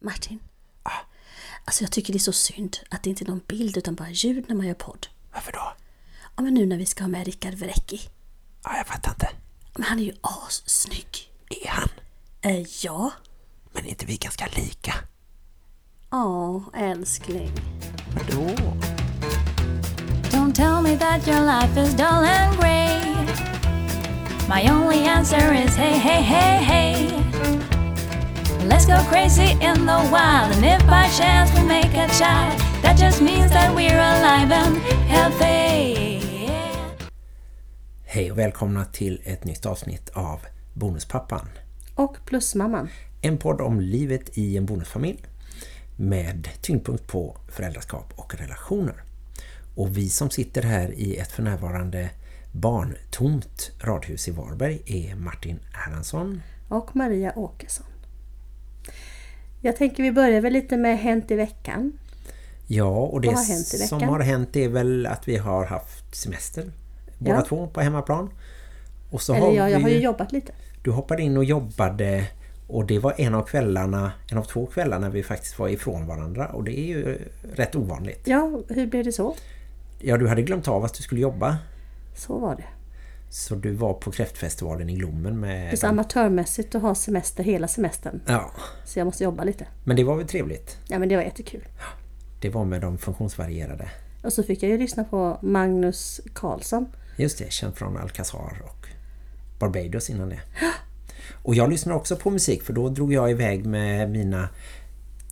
Martin. Ah. Alltså jag tycker det är så synd att det inte är någon bild utan bara ljud när man gör podd. Varför då? Ja men nu när vi ska ha med Rickard Verecki. Ja, jag fattar inte. Men han är ju assnygg. Är han? Eh, ja. Men är inte vi ganska lika? Ja, älskling. Vadå? Don't tell me that your life is dull and grey. My only answer is hey, hey, hey, hey. Let's go crazy in the wild, and if by chance we make a child, that just means that we're alive and healthy. Hej och välkomna till ett nytt avsnitt av Bonuspappan. Och plusmamman. En podd om livet i en bonusfamilj med tyngdpunkt på föräldraskap och relationer. Och vi som sitter här i ett för närvarande barntomt radhus i Varberg är Martin Erlandsson. Och Maria Åkesson. Jag tänker vi börjar väl lite med Hänt i veckan. Ja, och det har som har hänt är väl att vi har haft semester. Båda Ja. två på hemmaplan. Och så Eller har jag, jag har ju jobbat lite. Du hoppade in och jobbade och det var en av kvällarna, en av två kvällar när vi faktiskt var ifrån varandra och det är ju rätt ovanligt. Ja, hur blev det så? Ja, du hade glömt av att du skulle jobba Så var det. Så du var på kräftfestivalen i Glommen med... Det är så amatörmässigt att ha semester hela semestern. Ja, Så jag måste jobba lite. men det var väl trevligt. Ja men det var jättekul. Det var med de funktionsvarierade. Och så fick jag ju lyssna på Magnus Karlsson. Just det, känd från Alcazar och Barbados innan det. Och jag lyssnade också på musik för då drog jag iväg med mina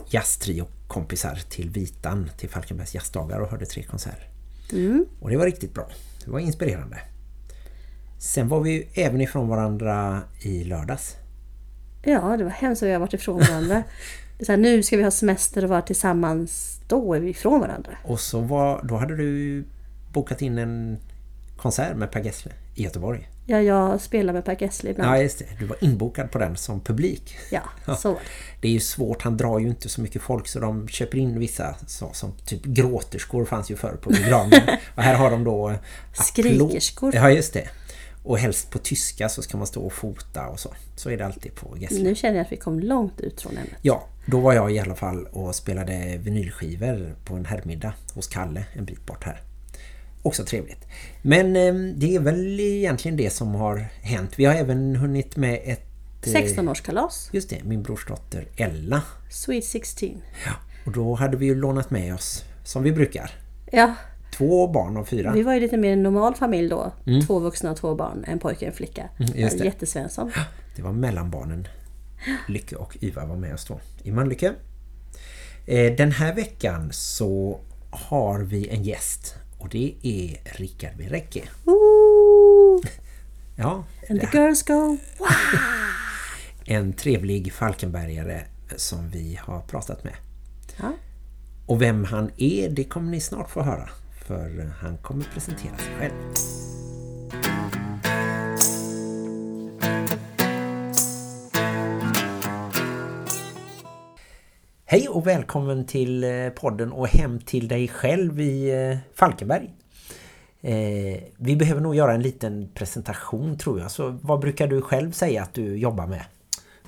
jazztrio-kompisar till Vitan, till Falkenbergs jazzdagar och hörde tre konserter. Mm. Och det var riktigt bra. Det var inspirerande. Sen var vi ju även ifrån varandra i lördags. Ja, det var hemskt att vi har varit ifrån varandra. Så här, nu ska vi ha semester och vara tillsammans. Då är vi ifrån varandra. Och så var, då hade du bokat in en konsert med Per Gessle i Göteborg. Ja, jag spelar med Per Gessle ibland. Ja, just det. Du var inbokad på den som publik. Ja, så var det. Det är ju svårt, han drar ju inte så mycket folk så de köper in vissa så, som typ gråterskor fanns ju förr på begravningen. och här har de då... Skrikerskor. Ja, just det. Och helst på tyska så ska man stå och fota och så. Så är det alltid på Gessle. Nu känner jag att vi kom långt ut från ämnet. Ja, då var jag i alla fall och spelade vinylskivor på en herrmiddag hos Kalle en bit bort här. Också trevligt. Men eh, det är väl egentligen det som har hänt. Vi har även hunnit med ett... eh, 16-årskalas. Just det, min brorsdotter Ella. Sweet 16. Ja, och då hade vi ju lånat med oss, som vi brukar, Ja, två barn av fyra. vi var ju lite mer en normal familj då. Två vuxna och två barn. En pojke och en flicka. Mm. just det. Jättesvensson. Det var mellanbarnen. Lycke och Yva var med oss då i Mölnlycke. Eh, Den här veckan så har vi en gäst och det är Rickard Virecki. Ooh, Ja, and the girls go... en trevlig Falkenbergare som vi har pratat med. Ja. Och vem han är, det kommer ni snart få höra. För han kommer presentera sig själv. Hej och välkommen till eh, podden och hem till dig själv i eh, Falkenberg. Eh, vi behöver nog göra en liten presentation tror jag. Så vad brukar du själv säga att du jobbar med?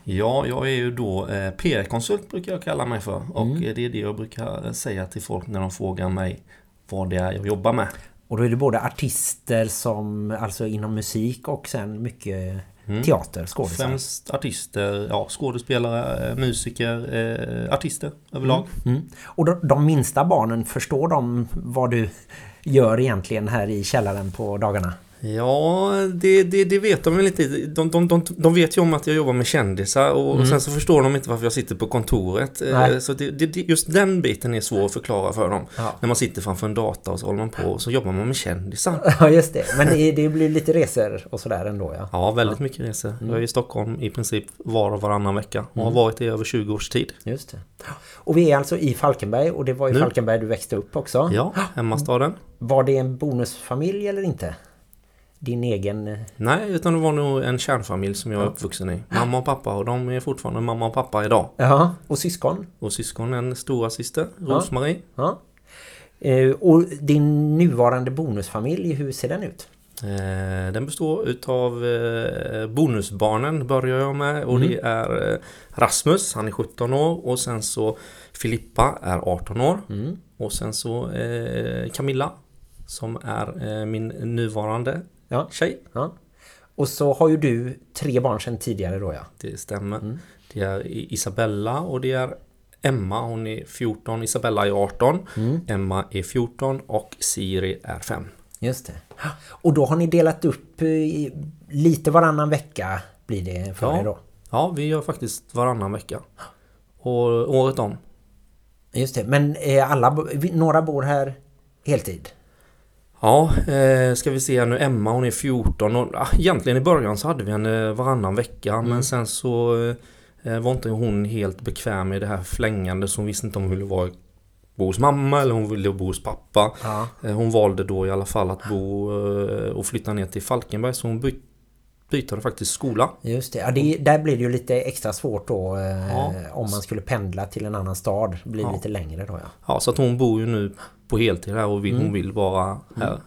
Ja, jag är ju då eh, PR-konsult brukar jag kalla mig för. Och Mm. det är det jag brukar säga till folk när de frågar mig vad det är jag jobbar med. Och då är det både artister som alltså inom musik och sen mycket teater, skådespel. Främst artister, ja, skådespelare, eh, musiker, eh, artister överlag. Mm. Och de, de minsta barnen, förstår de vad du gör egentligen här i källaren på dagarna? Ja, det, det, det vet de väl inte. De, de, de, de vet ju om att jag jobbar med kändisar och sen så förstår de inte varför jag sitter på kontoret. Eh, Nej. Så det, det, just den biten är svår att förklara för dem. Ja. När man sitter framför en dator och så håller man på och så jobbar man med kändisar. Ja, just det. Men det, det blir lite resor och sådär ändå, ja. Ja, väldigt mycket resor. Jag är i Stockholm i princip var och varannan vecka och har varit det i över 20 års tid. Just det. Och vi är alltså i Falkenberg och det var i Nu. Falkenberg du växte upp också. Ja, hemmastaden. Var det en bonusfamilj eller inte? Din egen... eh, Nej, utan det var nog en kärnfamilj som jag är uppvuxen i. Mamma och pappa och de är fortfarande mamma och pappa idag. Ja, och syskon? Och syskon en stora syster, Rosmarie. Ja. Eh, Och din nuvarande bonusfamilj, hur ser den ut? Eh, den består utav bonusbarnen börjar jag med och det är Rasmus, han är 17 år och sen så Filippa är 18 år Mm. och sen så Camilla som är min nuvarande Ja. tjej. Ja. Och så har ju du tre barn sedan tidigare då ja. Det stämmer. Mm. Det är Isabella och det är Emma, hon är 14, Isabella är 18, Mm. Emma är 14 och Siri är 5. Just det. Och då har ni delat upp eh, lite varannan vecka blir det för Ja. er då. Ja, vi gör faktiskt varannan vecka. Och året om. Just det. Men alla, några bor här heltid? Ja, eh, ska vi se nu. Emma hon är 14 och ah, egentligen i början så hade vi henne varannan vecka men sen så eh, var inte hon helt bekväm med det här flängande så hon visste inte om hon ville vara bo hos mamma eller hon ville bo hos pappa. Ja. Eh, hon valde då i alla fall att bo och flytta ner till Falkenberg så hon by bytte faktiskt skola. Just det. Ja, det. Där blir det ju lite extra svårt då eh, Ja. om man skulle pendla till en annan stad. Det blir Ja. lite längre då ja. Ja, så att hon bor ju nu på heltid här och vill, hon vill vara här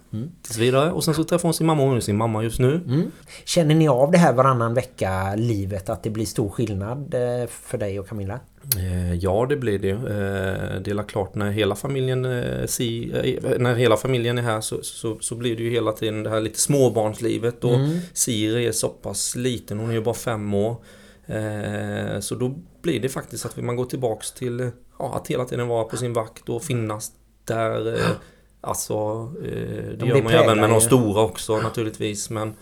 tills vidare. Och sen så träffar hon sin mamma och hon är sin mamma just nu. Mm. Känner ni av det här varannan vecka livet att det blir stor skillnad eh, för dig och Camilla? Eh, Ja, det blir det. Eh, Det är klart när hela familjen eh, när hela familjen är här så, så, så blir det ju hela tiden det här lite småbarnslivet och Siri är så pass liten, hon är ju bara fem år. Så då blir det faktiskt att man går tillbaks till ja, att hela tiden vara på sin vakt och finnas där. Alltså, det gör man ju även med de stora också naturligtvis. Men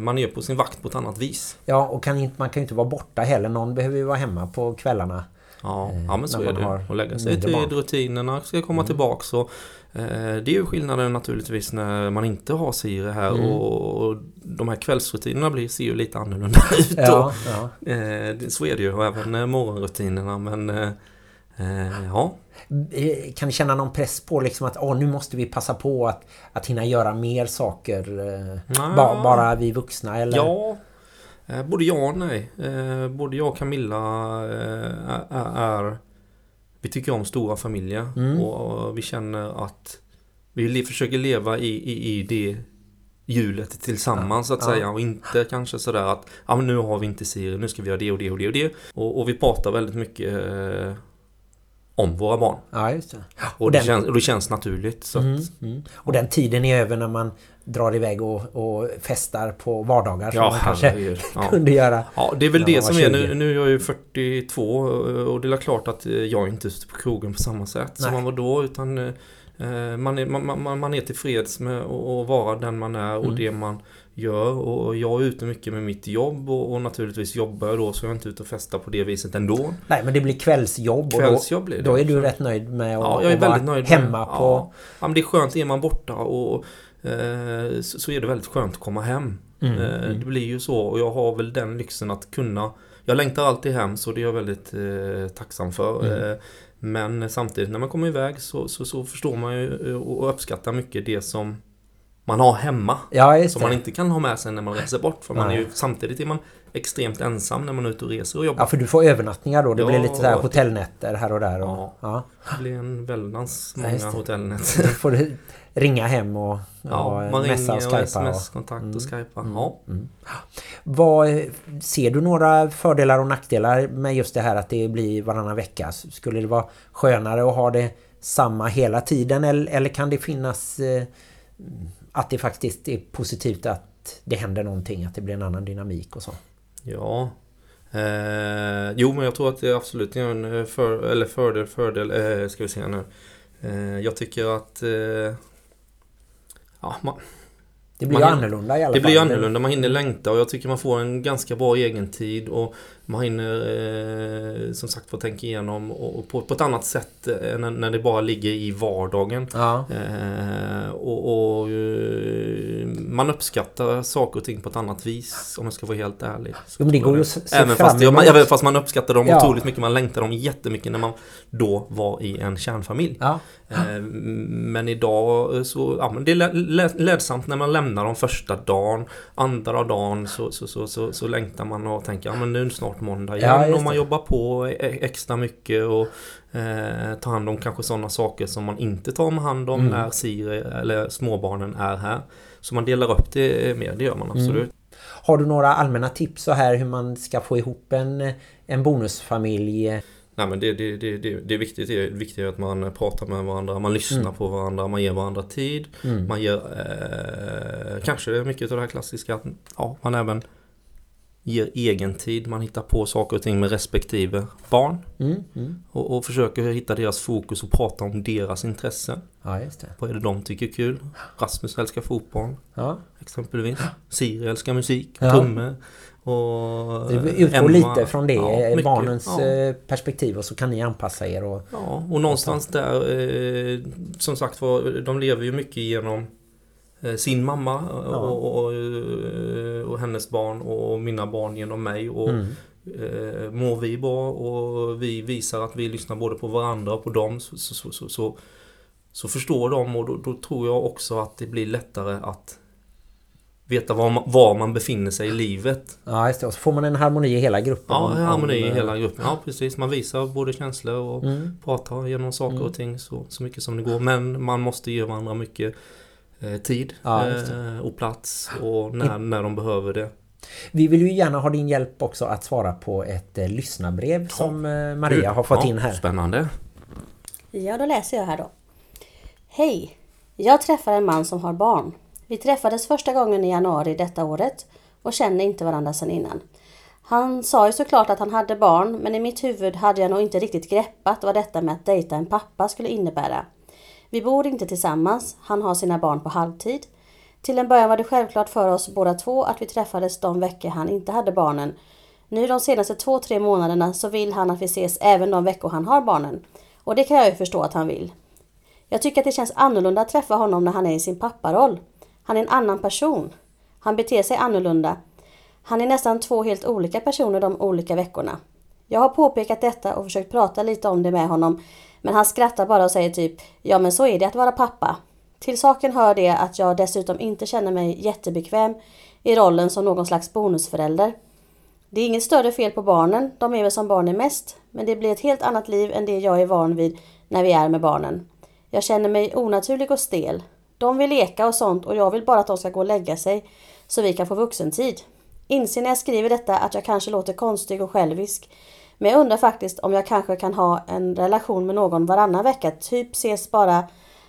man är på sin vakt på ett annat vis. Ja, och kan inte, man kan ju inte vara borta heller. Någon behöver ju vara hemma på kvällarna. Ja, Eh, ja men så är det. Och lägga sig till barn. Mm. rutinerna, ska komma tillbaks. Och, eh, det är ju skillnaden naturligtvis när man inte har Siri här. Mm. Och, och de här kvällsrutinerna blir, ser ju lite annorlunda ut. Ja, ja. Eh, det- så är det ju. Och även eh, morgonrutinerna. Men eh, eh, ja. Eh, Kan ni känna någon press på liksom att åh, nu måste vi passa på att, att hinna göra mer saker eh, Ja. ba, bara vi vuxna eller? Ja, eh, både ja och nej. Eh, både jag och Camilla eh, är, är... Vi tycker om stora familjer Mm. och vi känner att vi le- försöker leva i, i, i det hjulet tillsammans så att Ja. säga och inte kanske sådär att ja men nu har vi inte Siri, nu ska vi göra det och det och det och det. Och, och vi pratar väldigt mycket eh, om våra barn. Ja, just det. Och, Och det, den- känns, och det känns naturligt. Så att, Mm, mm. Och den tiden är över när man drar iväg och, och festar på vardagar som ja, man kanske. Ja. kunde göra. Ja, det är väl det som är 20. nu. Nu är jag ju 42 och det är klart att jag är inte ute på krogen på samma sätt som Nej. man var då. Utan eh, man är, man, man, man är tillfreds med att vara den man är och Mm. det man gör. Och jag är ute mycket med mitt jobb och, och naturligtvis jobbar jag då så jag är inte ute och festar på det viset ändå. Nej, men det blir kvällsjobb Kvällsjobb blir det då är du rätt nöjd med att, Ja, jag är att vara väldigt nöjd med- hemma på... Ja, ja, men det är skönt, är man borta och eh, så, så är det väldigt skönt att komma hem. Mm, Eh, mm. Det blir ju så och jag har väl den lyxen att kunna Jag längtar alltid hem så det är jag väldigt eh, tacksam för. Mm. Eh, men samtidigt när man kommer iväg så, så, så förstår man ju och uppskattar mycket det som man har hemma. Ja, Som man inte kan ha med sig när man reser bort. För man är ju, samtidigt är man extremt ensam när man är ute och reser och jobbar. Ja, för du får övernattningar då. Det Ja, blir lite det- hotellnätter här och där. Och, Ja. ja. Det blir en väldans Ja, många det. hotellnätter. Då får du ringa hem och, Ja, och man messa och och skypa. Och, sms-kontakt och skypa. Ja. vad, ser du några fördelar och nackdelar med just det här att det blir varannan vecka? Skulle det vara skönare att ha det samma hela tiden eller, eller kan det finnas eh, att det faktiskt är positivt att det händer någonting, att det blir en annan dynamik och så? Ja. Eh, jo, men jag tror att det absolut är en eh, för, eller fördel, fördel, eh, ska vi se nu. Eh, jag tycker att eh, ja, man, Det blir Man annorlunda i alla det fall. blir annorlunda. Man hinner längta och jag tycker man får en ganska bra egen tid och man hinner eh, som sagt få tänka igenom och, och på, på ett annat sätt eh, när, när det bara ligger i vardagen. Ja, Eh, och och eh, man uppskattar saker och ting på ett annat vis om jag ska vara helt ärlig. Jo, men det går ju att se även fram fast, emot. även fast man uppskattar dem Ja. otroligt mycket. Man längtar dem jättemycket när man då var i en kärnfamilj. ja. Eh, Men idag eh, så, ja men det är ledsamt när man lämnar dem första dagen. Andra dagen så, så, så, så, så längtar man och tänker ja men nu snart måndag igen Ja, och man jobbar på e- extra mycket och eh, ta hand om kanske sådana saker som man inte tar om hand om Mm. när Siri eller småbarnen är här. Så man delar upp det mer, det gör man absolut. Har du några allmänna tips så här hur man ska få ihop en, en bonusfamilj? Nej men det, det, det, det, det är viktigt, det är viktigt att man pratar med varandra, man lyssnar Mm. på varandra, man ger varandra tid. Man ger eh, kanske mycket av det här klassiska att ja, man även ger egen tid. Man hittar på saker och ting med respektive barn. Mm, mm. Och, och försöker hitta deras fokus och prata om deras intressen. Ja, just det. Vad är det de tycker är kul? Rasmus älskar fotboll Ja. exempelvis. Siri älskar musik, Ja. trummor. Och Det utgår lite från det, Ja, mycket. barnens Ja. eh, perspektiv och så kan ni anpassa er och... Ja, och någonstans där, eh, som sagt var, de lever ju mycket genom eh, sin mamma och, och, och, eh, och hennes barn och mina barn genom mig. Och Mm. eh, mår vi bra och vi visar att vi lyssnar både på varandra och på dem så, så, så, så, så, förstår de och då, då tror jag också att det blir lättare att veta var man, var man befinner sig i livet. Ja, just det. Och så får man en harmoni i hela gruppen. Ja, om- om, harmoni i eh, hela gruppen. Ja, precis. Man visar både känslor och Mm. pratar genom saker och ting så, så mycket som det går. Men man måste ge varandra mycket eh, tid Ja, eh, och plats och när, när de behöver det. Vi vill ju gärna ha din hjälp också att svara på ett eh, lyssnarbrev som eh, Maria har fått Ja, in här. Spännande. Ja, då läser jag här då. Hej! Jag träffar en man som har barn. Vi träffades första gången i januari detta året och känner inte varandra sedan innan. Han sa ju såklart att han hade barn, men i mitt huvud hade jag nog inte riktigt greppat vad detta med att dejta en pappa skulle innebära. Vi bor inte tillsammans, han har sina barn på halvtid. Till en början var det självklart för oss båda två att vi träffades de veckor han inte hade barnen. Nu de senaste två, tre månaderna så vill han att vi ses även de veckor han har barnen. Och det kan jag ju förstå att han vill. Jag tycker att det känns annorlunda att träffa honom när han är i sin papparoll. Han är en annan person. Han beter sig annorlunda. Han är nästan två helt olika personer de olika veckorna. Jag har påpekat detta och försökt prata lite om det med honom, men han skrattar bara och säger typ Ja men så är det att vara pappa. Till saken hör det att jag dessutom inte känner mig jättebekväm i rollen som någon slags bonusförälder. Det är inget större fel på barnen, de är väl som barn är mest, men det blir ett helt annat liv än det jag är van vid när vi är med barnen. Jag känner mig onaturlig och stel. De vill leka och sånt och jag vill bara att de ska gå och lägga sig så vi kan få vuxentid. Inser när jag skriver detta att jag kanske låter konstig och självisk. Men jag undrar faktiskt om jag kanske kan ha en relation med någon varannan vecka, typ ses bara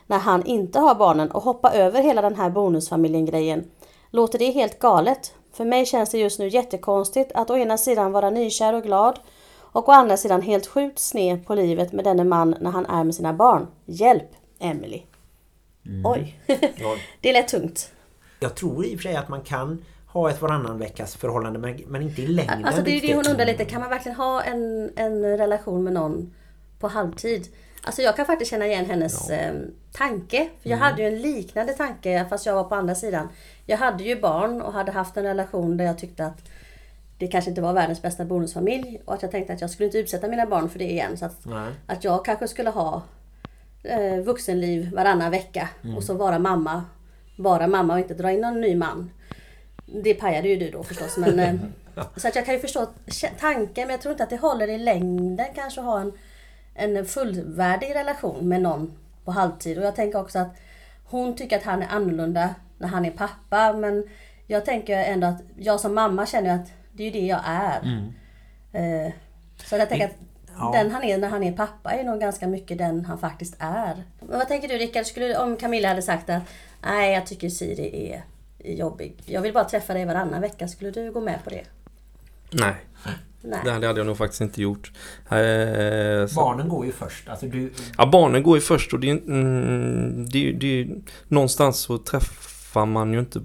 när han inte har barnen och hoppa över hela den här bonusfamiljen-grejen. Låter det helt galet? För mig känns det just nu jättekonstigt att å ena sidan vara nykär och glad och å andra sidan helt sjukt sned på livet med denne man när han är med sina barn. Hjälp! Emily. Oj, det lät tungt. Jag tror i och för sig att man kan ha ett varannan veckas förhållande men, men inte i längden Alltså det är det hon undrar lite, kan man verkligen ha en, en relation med någon på halvtid? Alltså jag kan faktiskt känna igen hennes eh, tanke. För jag hade ju en liknande tanke fast jag var på andra sidan. Jag hade ju barn och hade haft en relation där jag tyckte att det kanske inte var världens bästa bonusfamilj. Och att jag tänkte att jag skulle inte utsätta mina barn för det igen. Så att, Nej. att jag kanske skulle ha eh, vuxenliv varannan vecka. Och så vara mamma. Bara mamma och inte dra in någon ny man. Det pajade ju du då förstås. Men, eh, så att jag kan ju förstå tanken men jag tror inte att det håller i längden kanske att ha en, en fullvärdig relation med någon på halvtid. Och jag tänker också att hon tycker att han är annorlunda när han är pappa. Men jag tänker ändå att jag som mamma känner att det är ju det jag är. Eh, så jag tänker att Ja. den han är när han är pappa är nog ganska mycket den han faktiskt är. Men vad tänker du Rickard, skulle, om Camilla hade sagt att nej jag tycker Siri är jobbig. Jag vill bara träffa dig varannan vecka. Skulle du gå med på det? Nej, Nej. det hade jag nog faktiskt inte gjort. Eh, så- Barnen går ju först. Alltså du, Ja, barnen går ju först och det är, mm, det, är- det är, någonstans så träffar man ju inte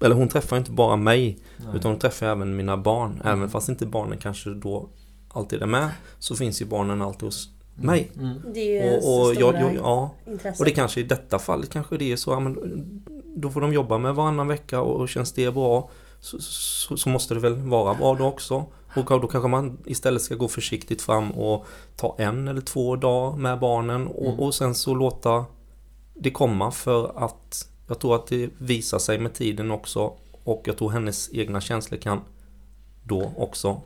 eller hon träffar ju inte bara mig utan hon träffar även mina barn. Även fast inte barnen kanske då alltid är med så finns ju barnen alltid hos mig. Det är ju och, stora jag, jag, ja, intresse. och det kanske i detta fallet kanske det är så. Ja, men då får de jobba med varannan vecka och känns det bra så, så, så måste det väl vara bra då också. Och då kanske man istället ska gå försiktigt fram och ta en eller två dagar med barnen och, och sen så låta det komma för att jag tror att det visar sig med tiden också och jag tror hennes egna känslor kan då också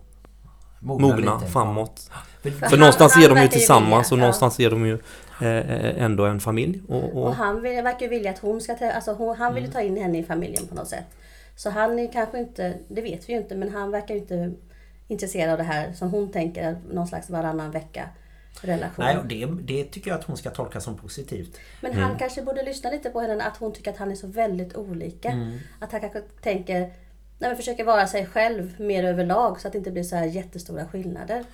Mogna mogna lite. framåt. För- någonstans är de ju tillsammans och ja. någonstans är de ju eh, ändå en familj. Och, Och och, han vill, verkar vilja att hon ska alltså hon, Han vill Mm. ta in henne i familjen på något sätt. Så han är kanske inte, det vet vi ju inte, men han verkar inte intresserad av det här som hon tänker, någon slags varannan vecka relation. Nej, och det, det tycker jag att hon ska tolka som positivt. Men Mm. han kanske borde lyssna lite på henne, att hon tycker att han är så väldigt olika. Mm. Att han kanske tänker, nej men försöker vara sig själv mer överlag så att det inte blir så här jättestora skillnader.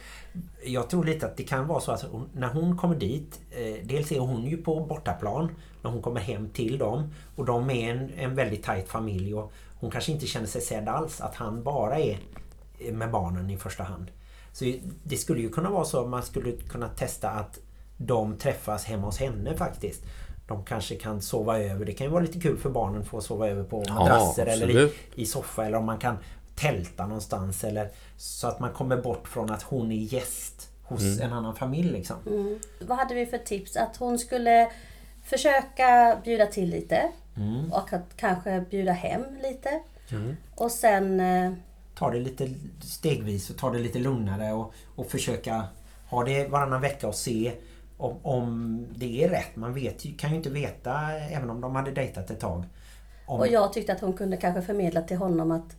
Jag tror lite att det kan vara så att hon, när hon kommer dit, eh, dels är hon ju på bortaplan när hon kommer hem till dem och de är en, en väldigt tajt familj och hon kanske inte känner sig sedd alls att han bara är med barnen i första hand. Så det skulle ju kunna vara så att man skulle kunna testa att de träffas hemma hos henne faktiskt. De kanske kan sova över. Det kan ju vara lite kul för barnen att få sova över på madrasser eller i, i soffa eller om man kan tälta någonstans eller så att man kommer bort från att hon är gäst hos Mm. en annan familj liksom. Vad hade vi för tips? Att hon skulle försöka bjuda till lite. Mm. Och att kanske bjuda hem lite. Mm. Och sen... eh, Ta det lite stegvis och ta det lite lugnare och, och försöka ha det varannan vecka och se om, om det är rätt. Man vet kan ju inte veta även om de hade dejtat ett tag. Om, Och jag tyckte att hon kunde kanske förmedla till honom att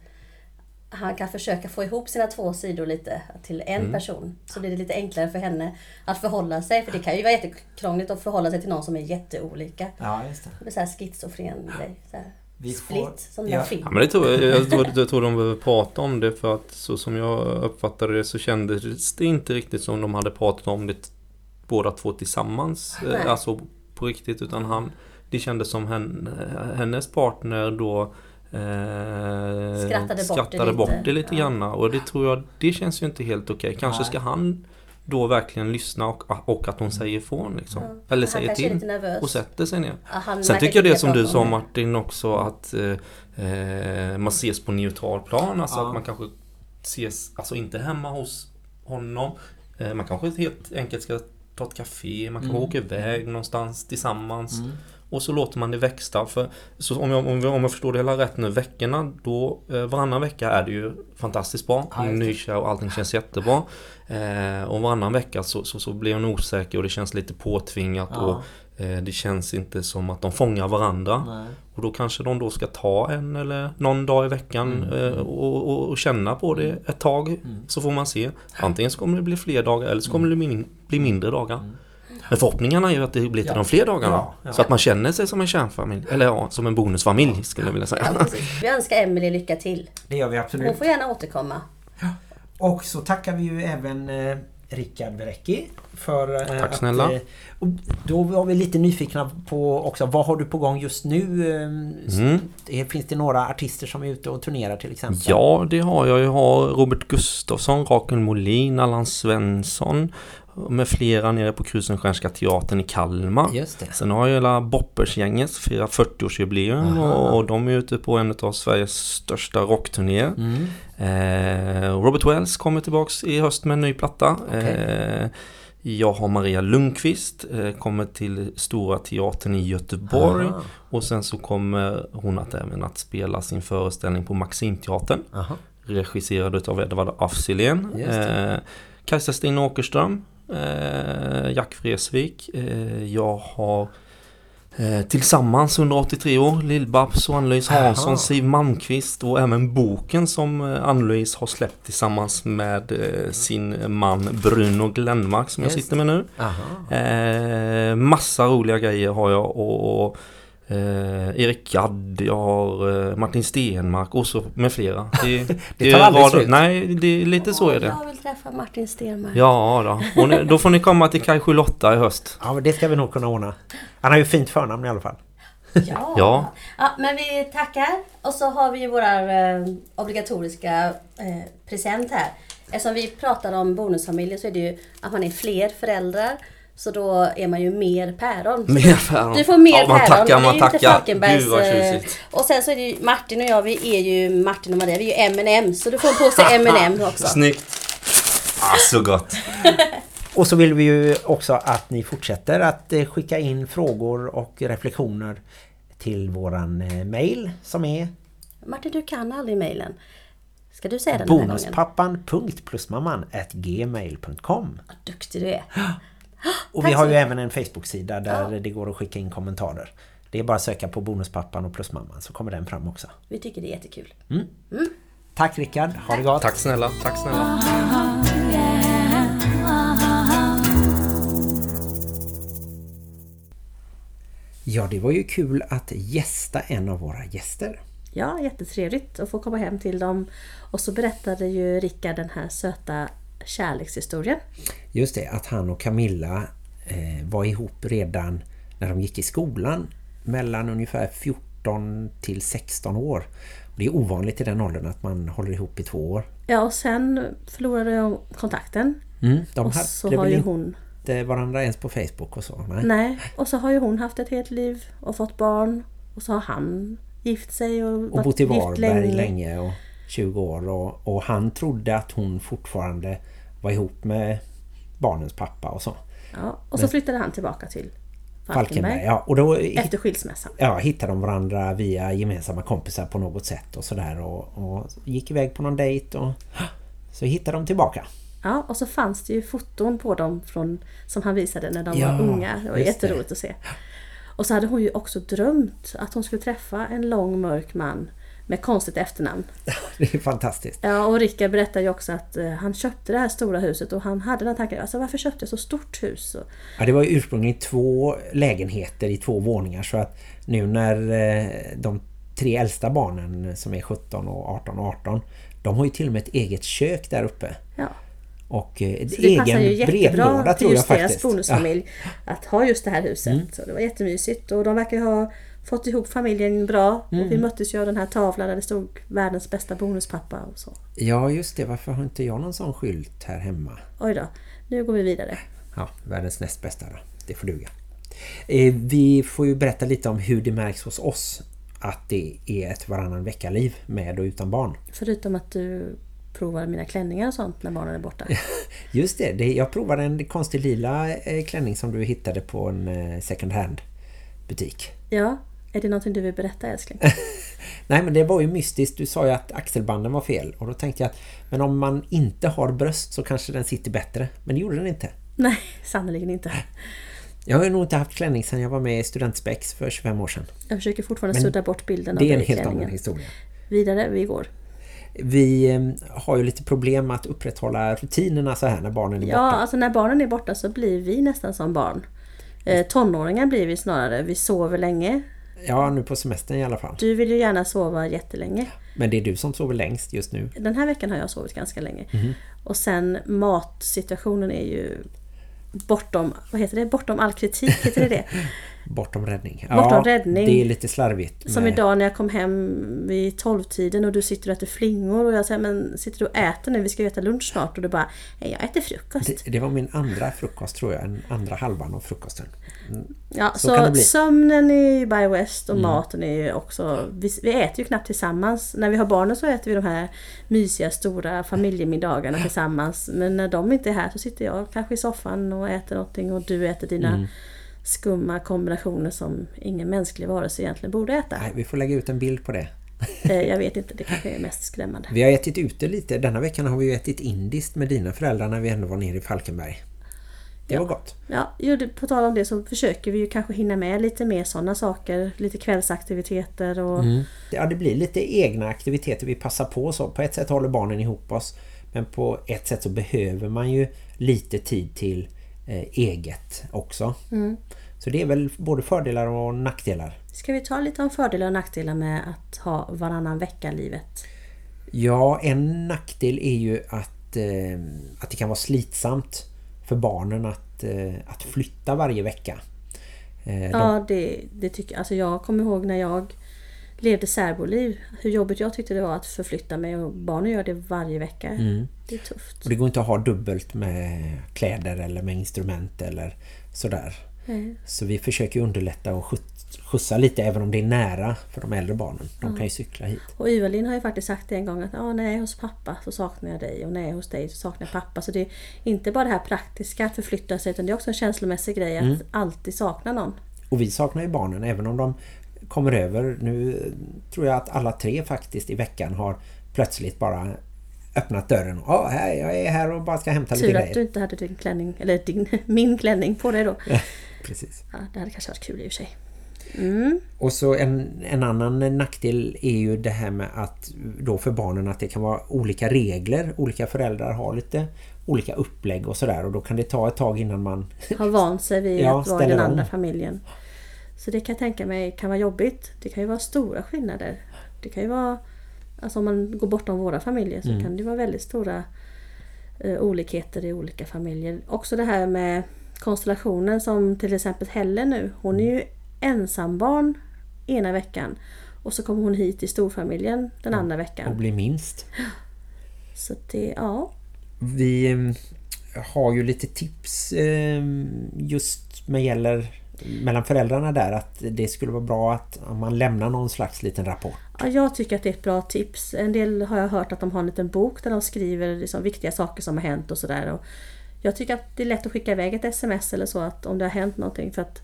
han kan försöka få ihop sina två sidor lite till en Mm. person. Så blir det lite enklare för henne att förhålla sig. För det kan ju vara jättekrångligt att förhålla sig till någon som är jätteolika. Ja, just det. Det blir så här schizofren grej. Så här. Vi får- Split, som ja. Ja, men det tror jag, jag, tror, jag tror de behöver prata om det för att så som jag uppfattade det så kändes det inte riktigt som de hade pratat om det båda två tillsammans. eh, Nej. Alltså på riktigt utan han Det kändes som hen, hennes partner då eh, Skrattade bort det skrattade lite. bort det lite Ja. grann och det tror jag Det känns ju inte helt okej. Kanske ska han då verkligen lyssna och, och att hon säger ifrån liksom. Ja. Eller Han säger till lite och sätter sig ner. Ja, Sen tycker jag det som du sa om det. Martin också att eh, eh, man ses på neutral plan. Alltså Ja. att man kanske ses, alltså inte hemma hos honom. Eh, man kanske helt enkelt ska ta ett café, man kanske Mm. åker iväg någonstans tillsammans. Mm. Och så låter man det växa. För, så om, jag, om, jag, om jag förstår det hela rätt nu, veckorna då, eh, varannan vecka är det ju fantastiskt bra. Det. nykär och allting känns jättebra. Eh, och varannan vecka så, så, så blir hon osäker och det känns lite påtvingat. Ja. Och det känns inte som att de fångar varandra. Nej. Och då kanske de då ska ta en eller någon dag i veckan Mm. eh, och, och, och känna på det ett tag. Mm. Så får man se. Antingen så kommer det bli fler dagar eller så kommer det bli, min, bli mindre dagar. Mm. Men förhoppningarna är ju att det blir till Ja. de fler dagarna. Ja, ja. Så att man känner sig som en kärnfamilj. Eller ja, som en bonusfamilj skulle jag vilja säga. Vi önskar Emelie lycka till. Det gör vi Hon absolut. får gärna återkomma. Och så tackar vi ju även eh, Rickard Berecki för eh, Tack snälla. Att, eh, och då var vi lite nyfikna på också, vad har du på gång just nu? Eh, Mm. Finns det några artister som är ute och turnerar till exempel? Ja, det har jag. Jag har Robert Gustafsson, Rakel Molin, Allan Svensson med flera nere på Krusenstjärnska teatern i Kalmar. Just det. Sen har jag hela Boppers-gänget som firar 40-årsjubileum Aha. och, och de är ute på en av Sveriges största rockturnéer. Mm. Eh, Robert Wells kommer tillbaks i höst med en ny platta. Okej. Eh, jag har Maria Lundqvist, eh, kommer till Stora Teatern i Göteborg. Aha. Och sen så kommer hon att även att spela sin föreställning på Maximteatern. Aha. Regisserad av Edvard af Sillén. Eh, Kajsa Stina Åkerström. Eh, Jack Fresvik. Eh, jag har eh, Tillsammans 183 år, Lill-Babs och Ann-Louise. Hansson, Siw Malmkvist och även boken som Ann-Louise har släppt tillsammans med sin man Bruno Glenmark som jag sitter med nu. Aha. Massa roliga grejer har jag och eh, Erik Gadd, jag har eh, Martin Stenmark och så med flera. Det, Det tar är aldrig slut. Nej, det är lite så är det. Jag vill träffa Martin Stenmark. Ja då, och nu, då får ni komma till Kaj 78 i höst. Ja, det ska vi nog kunna ordna. Han har ju fint förnamn i alla fall. Ja. Ja. ja. Men vi tackar. Och så har vi ju våra eh, obligatoriska eh, present här. Eftersom vi pratar om bonusfamiljer så är det ju att man är fler föräldrar. Så då är man ju mer päron. Mer päron. Du får mer Ja, man päron. tackar, man tackar. Gud, vad eh, tjusigt. Och sen så är det ju Martin och jag, vi är ju Martin och Maria, vi är ju M&M Så du får en påse M&M också. Snyggt! Ah, så gott! Och så vill vi ju också att ni fortsätter att eh, skicka in frågor och reflektioner till våran eh, mail som är Martin, du kan aldrig mejlen. Ska du säga den den här gången? Bonuspappan.plusmamman at gmail.com Vad duktig du är. Och Tack vi har ju även en Facebook-sida där det går att skicka in kommentarer. Det är bara att söka på Bonuspappan och Plusmamman så kommer den fram också. Vi tycker det är jättekul. Tack Rickard, ha det gott! Tack snälla, tack snälla. Ja, det var ju kul att gästa en av våra gäster. Ja, jättetrevligt att få komma hem till dem. Och så berättade ju Rickard den här söta kärlekshistorien. Just det, att han och Camilla eh, var ihop redan när de gick i skolan mellan ungefär 14 till 16 år. Det är ovanligt i den åldern att man håller ihop i två år. Ja, och sen förlorade de kontakten. Mm, de Och hade så har ju inte hon... varandra ens på Facebook och så. Nej. Nej, och så har ju hon haft ett helt liv och fått barn. Och så har han gift sig och, och bott i Varberg länge. och 20 år och, och han trodde att hon fortfarande var ihop med barnens pappa och så. Ja, och så flyttade han tillbaka till Falkenberg, Falkenberg, ja. Och då efter skilsmässan. ja, hittade de varandra via gemensamma kompisar på något sätt och sådär och, och gick iväg på någon dejt och så hittade de tillbaka. Ja, och så fanns det ju foton på dem från, som han visade när de Ja, var unga. Det var just det. jätteroligt att se. Och så hade hon ju också drömt att hon skulle träffa en lång mörk man med konstigt efternamn. Det är fantastiskt. Ja, och Rickard berättade ju också att eh, han köpte det här stora huset och han hade den tanken, alltså varför köpte jag så stort hus? Ja, det var ju ursprungligen två lägenheter i två våningar så att nu när eh, de tre äldsta barnen som är 17 och 18 och 18 de har ju till och med ett eget kök där uppe. ja. Och eh, ett Så det passar ju egen jättebra brevlåda till tror jag just deras faktiskt. bonusfamilj att ha just det här huset. Så det var jättemysigt och de verkar ju ha fått ihop familjen bra. Och vi Mm. möttes ju av den här tavlan där det stod världens bästa bonuspappa och så. Ja. ja, just det. Varför har inte jag någon sån skylt här hemma? Oj då, nu går vi vidare. Ja, världens näst bästa då. Det får duga. Eh, vi får ju berätta lite om hur det märks hos oss att det är ett varannan vecka-liv med och utan barn. Förutom att du provar mina klänningar och sånt när barnen är borta. Just det, det jag provade en konstig lila eh, klänning som du hittade på en eh, second hand butik. Ja, är det någonting du vill berätta älskling? Nej men det var ju mystiskt, du sa ju att axelbanden var fel och då tänkte jag att men om man inte har bröst så kanske den sitter bättre. Men det gjorde den inte. Nej, sannerligen inte. Jag har ju nog inte haft klänning sedan jag var med i Studentspex för 25 år sedan. Jag försöker fortfarande Men sudda bort bilden av Det är en helt annan historia. Vidare, vi går. Vi eh, har ju lite problem att upprätthålla rutinerna så här när barnen är Ja, borta. alltså när barnen är borta så blir vi nästan som barn. Eh, tonåringar blir vi snarare. Vi sover länge. Ja, nu på semestern i alla fall. Du vill ju gärna sova jättelänge. Men det är du som sover längst just nu. Den här veckan har jag sovit ganska länge. Mhm. Och sen matsituationen är ju bortom, vad heter det? Bortom all kritik, heter det det? Bortom räddning. Bortom räddning. Det är lite slarvigt. Som med- idag när jag kom hem vid tolvtiden och du sitter och äter flingor och jag säger men sitter du och äter nu? Vi ska ju äta lunch snart och du bara "Nej, jag äter frukost. Det, det var min andra frukost tror jag. Den andra halvan av frukosten. Ja, så så, sömnen är ju by West och Mm. maten är ju också... Vi, vi äter ju knappt tillsammans. När vi har barnen så äter vi de här mysiga stora familjemiddagarna tillsammans. Men när de inte är här så sitter jag kanske i soffan och äter någonting och du äter dina Mm. Skumma kombinationer som ingen mänsklig varelse egentligen borde äta. Nej, vi får lägga ut en bild på det. Eh, Jag vet inte, det kanske är mest skrämmande. Vi har ätit ute lite. Denna veckan har vi ju ätit indiskt med dina föräldrar när vi ändå var nere i Falkenberg. Det Ja. var gott. Ja, på tal om det så försöker vi ju kanske hinna med lite mer sådana saker. Lite kvällsaktiviteter och... Mm. Ja, det blir lite egna aktiviteter vi passar på så. På ett sätt håller barnen ihop oss. Men på ett sätt så behöver man ju lite tid till eget också. Mm. Så det är väl både fördelar och nackdelar. Ska vi ta lite om fördelar och nackdelar med att ha varannan vecka-livet? Ja, en nackdel är ju att, eh, att det kan vara slitsamt för barnen att, eh, att flytta varje vecka. Eh, de, Ja, det, det tycker jag. Alltså jag kommer ihåg när jag levde särboliv. Hur jobbigt jag tyckte det var att förflytta mig och barnen gör det varje vecka. Mm. Det är tufft. och det går inte att ha dubbelt med kläder eller med instrument eller sådär. Nej. Så vi försöker underlätta och skjuts- skjutsa lite även om det är nära för de äldre barnen. De kan ju cykla hit. Och Yvalin har ju faktiskt sagt en gång att ah, när jag är hos pappa så saknar jag dig och när jag är hos dig så saknar jag pappa. Så det är inte bara det här praktiska att förflytta sig utan det är också en känslomässig grej att Mm. alltid sakna någon. Och vi saknar ju barnen även om de kommer över. Nu tror jag att alla tre faktiskt i veckan har plötsligt bara öppnat dörren. Ja, här, jag är här och bara ska hämta lite Tur grejer. att du inte hade din klänning, eller din, min klänning på dig då. Precis. Ja, det hade kanske varit kul i och för sig. Mm. Och så en, en annan nackdel är ju det här med att då för barnen att det kan vara olika regler. Olika föräldrar har lite olika upplägg och sådär och då kan det ta ett tag innan man... Har vant sig vid Ja, att vara i den om. andra familjen. Så det kan jag tänka mig kan vara jobbigt. Det kan ju vara stora skillnader. Det kan ju vara... Alltså om man går bortom våra familjer så Mm. kan det vara väldigt stora eh, olikheter i olika familjer. Också det här med konstellationen som till exempel Helle nu. Hon är ju ensambarn ena veckan. Och så kommer hon hit i storfamiljen den andra och veckan. blir minst. Så det, ja. Vi eh, har ju lite tips eh, just med gäller mellan föräldrarna där att det skulle vara bra att man lämnar någon slags liten rapport. Ja, jag tycker att det är ett bra tips. En del har jag hört att de har en liten bok där de skriver liksom viktiga saker som har hänt och sådär. Jag tycker att det är lätt att skicka iväg ett sms eller så att om det har hänt någonting. För att,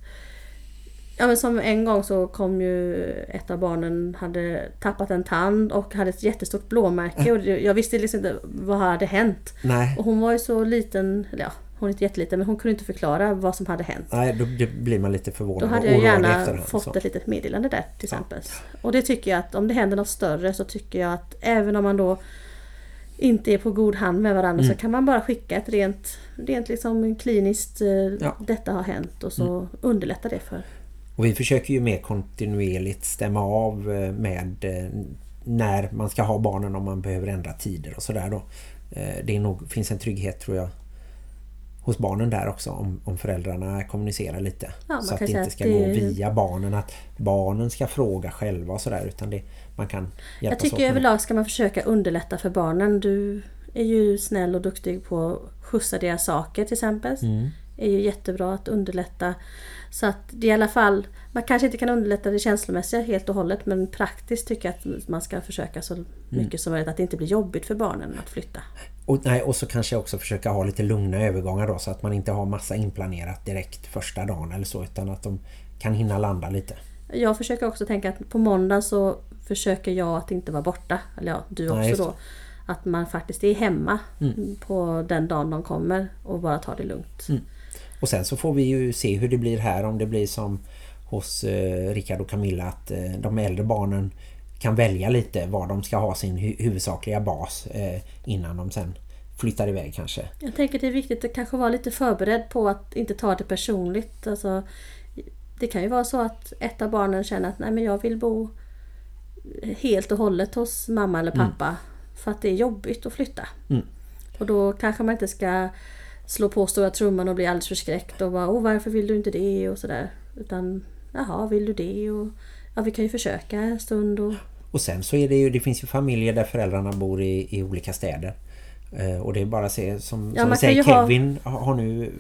ja, men som en gång så kom ju ett av barnen hade tappat en tand och hade ett jättestort blåmärke. Och jag visste liksom inte vad hade hänt. Nej, Och hon var ju så liten, eller ja, hon är inte jätteliten men hon kunde inte förklara vad som hade hänt. nej då blir man lite förvånad Då hade jag gärna efterhand, fått så. ett litet meddelande där till exempel. Och det tycker jag att om det händer något större så tycker jag att även om man då inte är på god hand med varandra Mm. så kan man bara skicka ett rent, rent liksom kliniskt eh, Ja. detta har hänt och så underlättar det för. Och vi försöker ju mer kontinuerligt stämma av eh, med eh, när man ska ha barnen om man behöver ändra tider och sådär då. Det är nog, finns en trygghet tror jag hos barnen där också om, om föräldrarna kommunicerar lite. man så att det inte ska det- gå via barnen att barnen ska fråga själva och sådär utan det, man kan Jag tycker överlag ska man försöka underlätta för barnen. Du är ju snäll och duktig på att skjutsa deras saker till exempel. Mm. är ju jättebra att underlätta. Så att det i alla fall, man kanske inte kan underlätta det känslomässiga helt och hållet men praktiskt tycker jag att man ska försöka så Mm. mycket som möjligt att det inte blir jobbigt för barnen att flytta. Och, nej, och så kanske också försöka ha lite lugna övergångar då så att man inte har massa inplanerat direkt första dagen eller så utan att de kan hinna landa lite. Jag försöker också tänka att på måndag så försöker jag att inte vara borta. Eller ja, du Nej, också just då. Att man faktiskt är hemma Mm. på den dagen de kommer och bara tar det lugnt. Och sen så får vi ju se hur det blir här om det blir som hos eh, Rickard och Camilla att eh, de äldre barnen kan välja lite var de ska ha sin hu- huvudsakliga bas eh, innan de sen flyttar iväg kanske. Jag tänker det är viktigt att kanske vara lite förberedd på att inte ta det personligt. Alltså, det kan ju vara så att ett av barnen känner att Nej, men jag vill bo helt och hållet hos mamma eller pappa. För att det är jobbigt att flytta. Mm. Och då kanske man inte ska slå på stora trumman och bli alldeles förskräckt och bara Åh, varför vill du inte det? och sådär. Utan jaha, vill du det? Och, ja, vi kan ju försöka en stund. Och, Och sen så är det ju, det finns ju familjer där föräldrarna bor i, i olika städer. Eh, och det är bara att se, som, Ja, som säger, ju ha- Kevin har, nu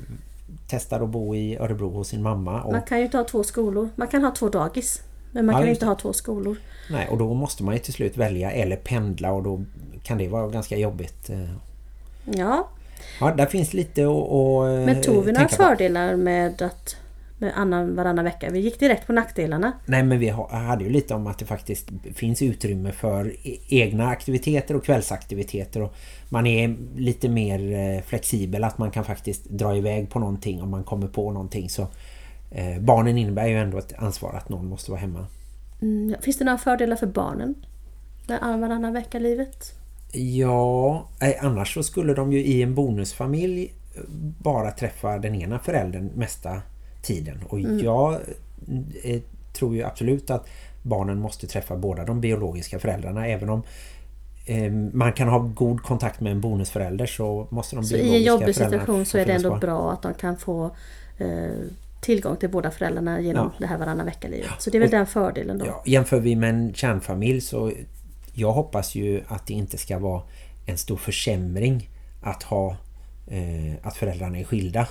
testat att bo i Örebro hos sin mamma. Och, Man kan ju inte ha två skolor. Man kan ha två dagis. Men man Ja, kan just inte ha två skolor. nej, och då måste man ju till slut välja eller pendla och då kan det vara ganska jobbigt. eh. Ja, Ja, där finns lite att att, Men eh, tog vi några fördelar med att annan, varannan vecka? Vi gick direkt på nackdelarna. Nej men vi ha- hade ju lite om att det faktiskt finns utrymme för e- egna aktiviteter och kvällsaktiviteter och man är lite mer eh, flexibel att man kan faktiskt dra iväg på någonting om man kommer på någonting så eh, barnen innebär ju ändå ett ansvar att någon måste vara hemma. Mm. Finns det några fördelar för barnen? Med an- varannan vecka-livet? Ja, eh, annars så skulle de ju i en bonusfamilj eh, bara träffa den ena föräldern mesta tiden. Och jag eh, tror ju absolut att barnen måste träffa båda de biologiska föräldrarna. Även om eh, man kan ha god kontakt med en bonusförälder så måste de Så i biologiska en jobbig situation så är det ändå kvar. bra att de kan få eh, tillgång till båda föräldrarna genom Ja. det här varannan vecka-livet. Så det är väl Och- den fördelen då. Ja, jämför vi med en kärnfamilj så jag hoppas ju att det inte ska vara en stor försämring att ha eh, att föräldrarna är skilda.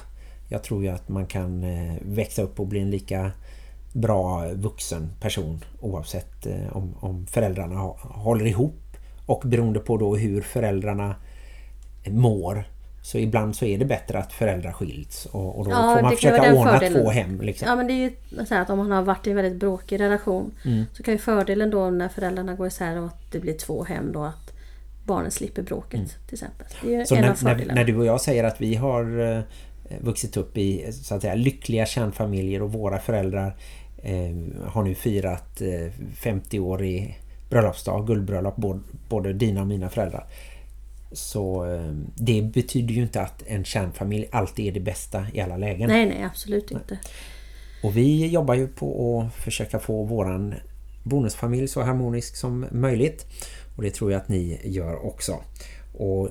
Jag tror ju att man kan eh, växa upp och bli en lika bra vuxen person oavsett eh, om, om föräldrarna håller ihop och beroende på då hur föräldrarna mår så ibland så är det bättre att föräldrar skiljs och, och då Ja, får man försöka ordna fördelen. två hem liksom. Ja men det är ju så här att om man har varit i en väldigt bråkig relation Mm. så kan ju fördelen då när föräldrarna går isär och att det blir två hem då att barnen slipper bråket till exempel. Det är Så en när, av när, fördelarna. när du och jag säger att vi har eh, vuxit upp i så att säga, lyckliga kärnfamiljer och våra föräldrar eh, har nu firat eh, 50 år i bröllopsdag, guldbröllop, både, både dina och mina föräldrar. Så eh, det betyder ju inte att en kärnfamilj alltid är det bästa i alla lägen. Nej, nej, absolut inte. Och vi jobbar ju på att försöka få våran bonusfamilj så harmonisk som möjligt. Och det tror jag att ni gör också. Och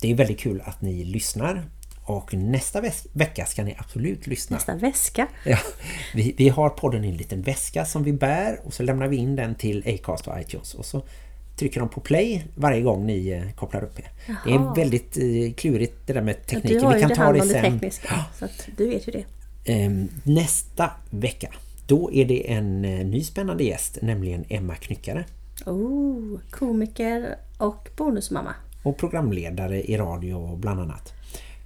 det är väldigt kul att ni lyssnar. Och nästa ve- vecka ska ni absolut lyssna. Nästa väska. Ja, vi, vi har podden i en liten väska som vi bär och så lämnar vi in den till Acast och iTunes. Och så trycker de på play varje gång ni eh, kopplar upp er. Det är Jaha. väldigt eh, klurigt det där med Ja, tekniken. du har vi ju kan det ta det sen. tekniska. Så att du vet ju det. Ehm, nästa vecka då är det en eh, ny spännande gäst, nämligen Emma Knyckare Oh, komiker och bonusmamma. och programledare i radio bland annat.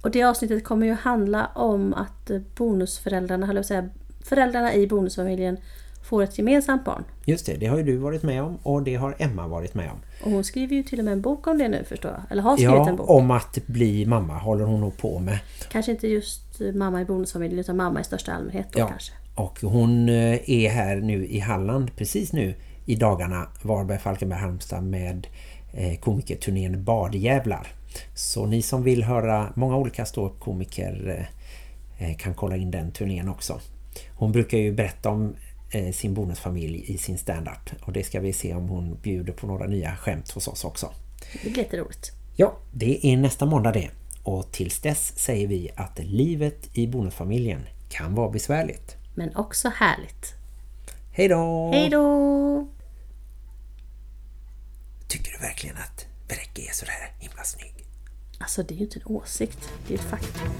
Och det avsnittet kommer ju handla om att bonusföräldrarna, höll jag säga, föräldrarna i bonusfamiljen får ett gemensamt barn. Just det, det har ju du varit med om och det har Emma varit med om. Och hon skriver ju till och med en bok om det nu förstår jag. Eller har skrivit en Ja, bok. om att bli mamma håller hon nog på med. Kanske inte just mamma i bonusfamiljen utan mamma i största allmänhet då Ja, kanske. och hon eh, är här nu i Halland precis nu i dagarna Varberg, Falkenberg, Halmstad med eh, komikerturnén Badjävlar. Så ni som vill höra många olika ståuppkomiker eh, eh, kan kolla in den turnén också. Hon brukar ju berätta om eh, sin bonusfamilj i sin stand-up och det ska vi se om hon bjuder på några nya skämt hos oss också. Det blir jätteroligt. Ja, det är nästa måndag det. Och tills dess säger vi att livet i bonusfamiljen kan vara besvärligt. Men också härligt. Hej då! Hej då! Tycker du verkligen att Bräcke är sådär himla snygg? Alltså det är ju inte en åsikt, det är ett faktum.